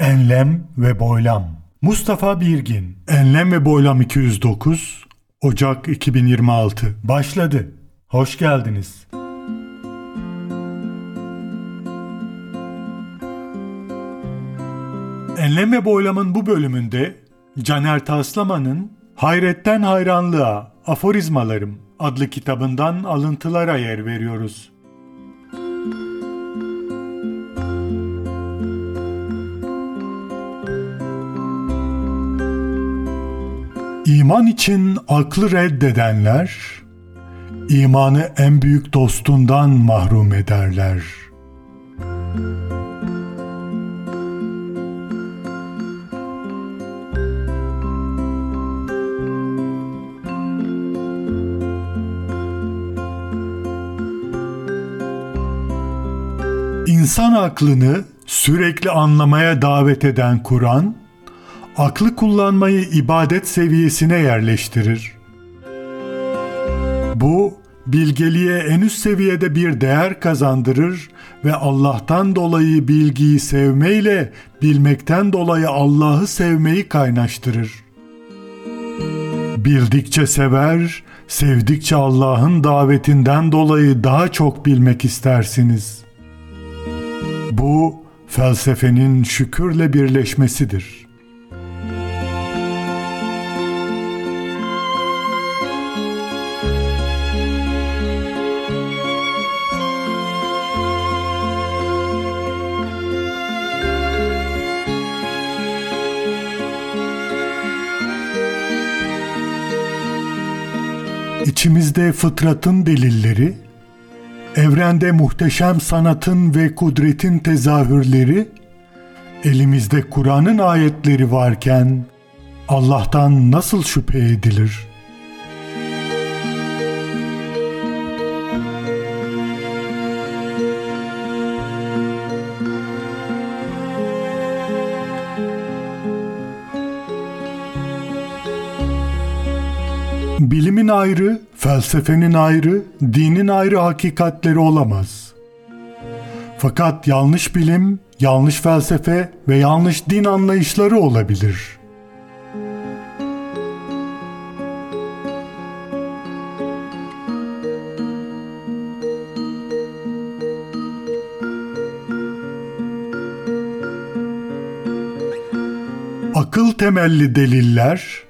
Enlem ve Boylam Mustafa Birgin Enlem ve Boylam 209 Ocak 2026 Başladı. Hoş geldiniz. Enlem ve Boylam'ın bu bölümünde Caner Taslaman'ın Hayretten Hayranlığa Aforizmalarım adlı kitabından alıntılara yer veriyoruz. İman için aklı reddedenler, imanı en büyük dostundan mahrum ederler. İnsan aklını sürekli anlamaya davet eden Kur'an, aklı kullanmayı ibadet seviyesine yerleştirir. Bu, bilgeliğe en üst seviyede bir değer kazandırır ve Allah'tan dolayı bilgiyi sevmeyle bilmekten dolayı Allah'ı sevmeyi kaynaştırır. Bildikçe sever, sevdikçe Allah'ın davetinden dolayı daha çok bilmek istersiniz. Bu felsefenin şükürle birleşmesidir.'' İçimizde fıtratın delilleri, evrende muhteşem sanatın ve kudretin tezahürleri, elimizde Kur'an'ın ayetleri varken Allah'tan nasıl şüphe edilir?'' Bilimin ayrı, felsefenin ayrı, dinin ayrı hakikatleri olamaz. Fakat yanlış bilim, yanlış felsefe ve yanlış din anlayışları olabilir. Akıl temelli deliller,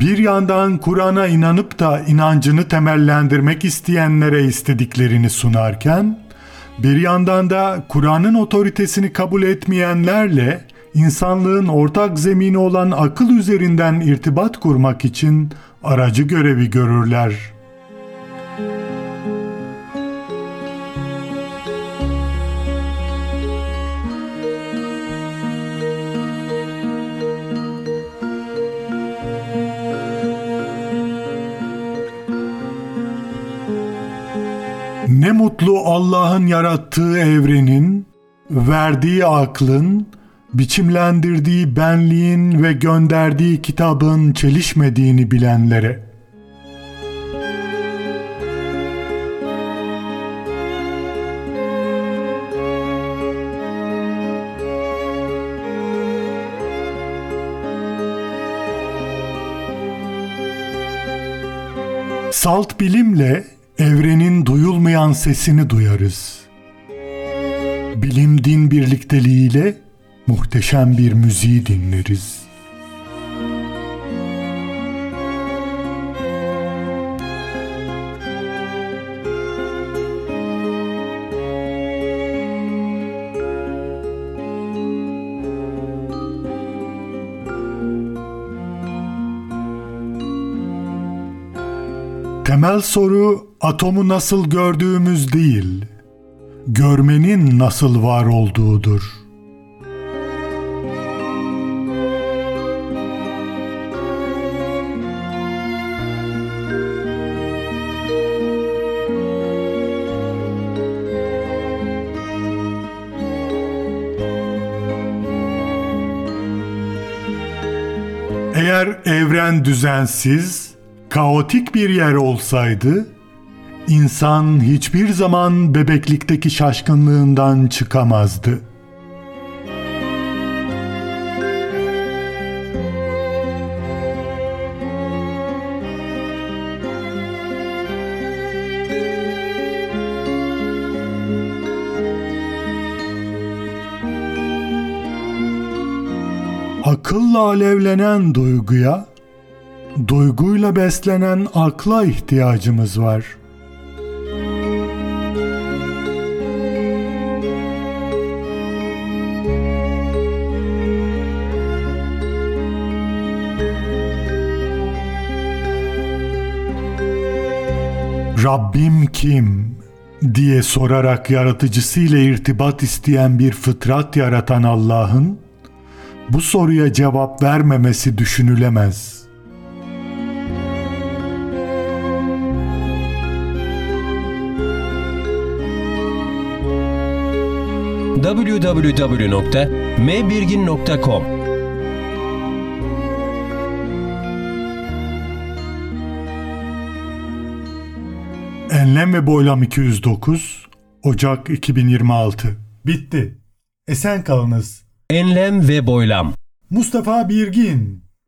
bir yandan Kur'an'a inanıp da inancını temellendirmek isteyenlere istediklerini sunarken, bir yandan da Kur'an'ın otoritesini kabul etmeyenlerle insanlığın ortak zemini olan akıl üzerinden irtibat kurmak için aracı görevi görürler.'' Ne mutlu Allah'ın yarattığı evrenin, verdiği aklın, biçimlendirdiği benliğin ve gönderdiği kitabın çelişmediğini bilenlere. Salt bilimle Evrenin duyulmayan sesini duyarız. Bilim din birlikteliğiyle muhteşem bir müziği dinleriz. Temel soru atomu nasıl gördüğümüz değil, görmenin nasıl var olduğudur. Eğer evren düzensiz, kaotik bir yer olsaydı, insan hiçbir zaman bebeklikteki şaşkınlığından çıkamazdı. Akılla alevlenen duyguya duyguyla beslenen akla ihtiyacımız var. Rabbim kim diye sorarak yaratıcısıyla irtibat isteyen bir fıtrat yaratan Allah'ın bu soruya cevap vermemesi düşünülemez. www.mbirgin.com Enlem ve Boylam 209 Ocak 2026 Bitti. Esen kalınız. Enlem ve boylam. Mustafa Birgin